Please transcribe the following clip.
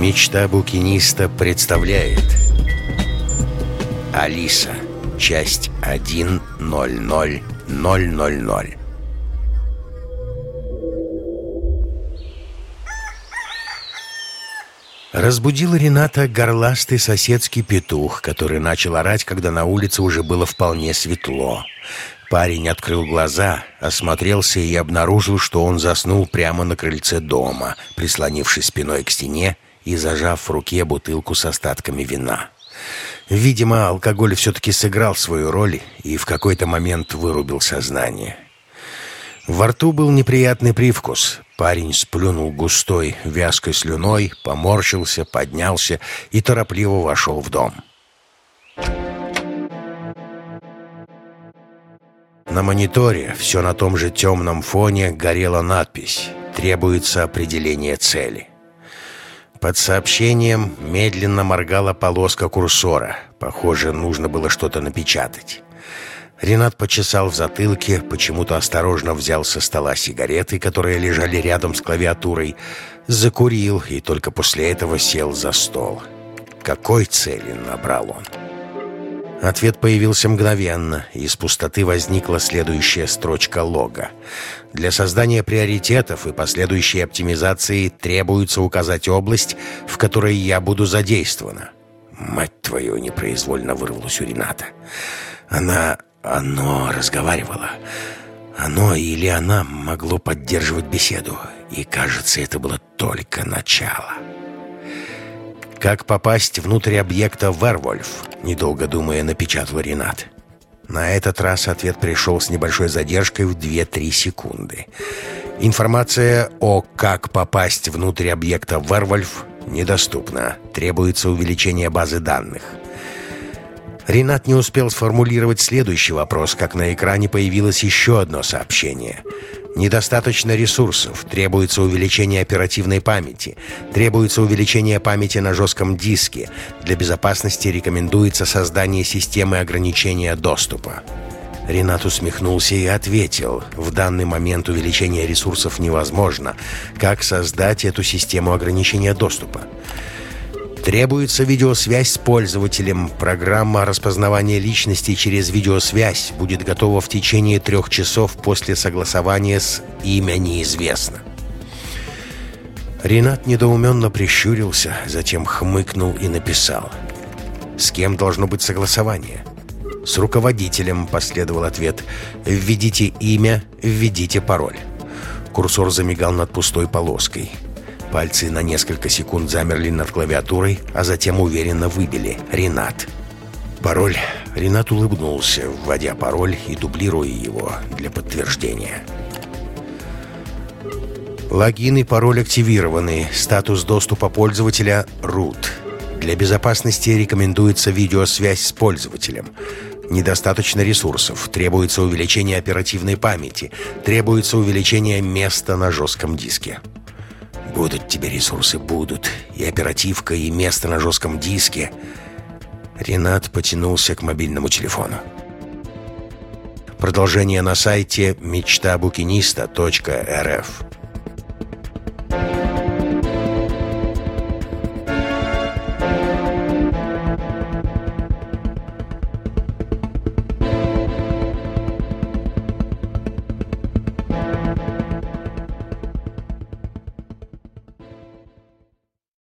Мечта букиниста представляет Алиса. Часть 1.00.000 Разбудил Рената горластый соседский петух, который начал орать, когда на улице уже было вполне светло. Парень открыл глаза, осмотрелся и обнаружил, что он заснул прямо на крыльце дома, прислонившись спиной к стене и зажав в руке бутылку с остатками вина. Видимо, алкоголь все-таки сыграл свою роль и в какой-то момент вырубил сознание. Во рту был неприятный привкус. Парень сплюнул густой, вязкой слюной, поморщился, поднялся и торопливо вошел в дом. На мониторе, все на том же темном фоне, горела надпись «Требуется определение цели». Под сообщением медленно моргала полоска курсора. Похоже, нужно было что-то напечатать. Ренат почесал в затылке, почему-то осторожно взял со стола сигареты, которые лежали рядом с клавиатурой, закурил и только после этого сел за стол. Какой цели набрал он? Ответ появился мгновенно, и из пустоты возникла следующая строчка лога. Для создания приоритетов и последующей оптимизации требуется указать область, в которой я буду задействована. Мать твою, непроизвольно вырвалась у Рената. Она оно разговаривало. Оно или она могло поддерживать беседу. И, кажется, это было только начало. «Как попасть внутрь объекта «Вервольф»?» Недолго думая, напечатал Ренат. На этот раз ответ пришел с небольшой задержкой в 2-3 секунды. Информация о «как попасть внутрь объекта «Вервольф» недоступна. Требуется увеличение базы данных. Ренат не успел сформулировать следующий вопрос, как на экране появилось еще одно сообщение. Недостаточно ресурсов, требуется увеличение оперативной памяти, требуется увеличение памяти на жестком диске. Для безопасности рекомендуется создание системы ограничения доступа. Ренат усмехнулся и ответил, в данный момент увеличение ресурсов невозможно. Как создать эту систему ограничения доступа? Требуется видеосвязь с пользователем. Программа распознавания личности через видеосвязь будет готова в течение трех часов после согласования с «Имя неизвестно». Ренат недоуменно прищурился, затем хмыкнул и написал. «С кем должно быть согласование?» «С руководителем», — последовал ответ. «Введите имя, введите пароль». Курсор замигал над пустой полоской. Пальцы на несколько секунд замерли над клавиатурой, а затем уверенно выбили «Ренат». Пароль. Ренат улыбнулся, вводя пароль и дублируя его для подтверждения. Логин и пароль активированы. Статус доступа пользователя «Root». Для безопасности рекомендуется видеосвязь с пользователем. Недостаточно ресурсов. Требуется увеличение оперативной памяти. Требуется увеличение места на жестком диске. Будут тебе ресурсы, будут. И оперативка, и место на жестком диске. Ренат потянулся к мобильному телефону. Продолжение на сайте мечтабукиниста.рф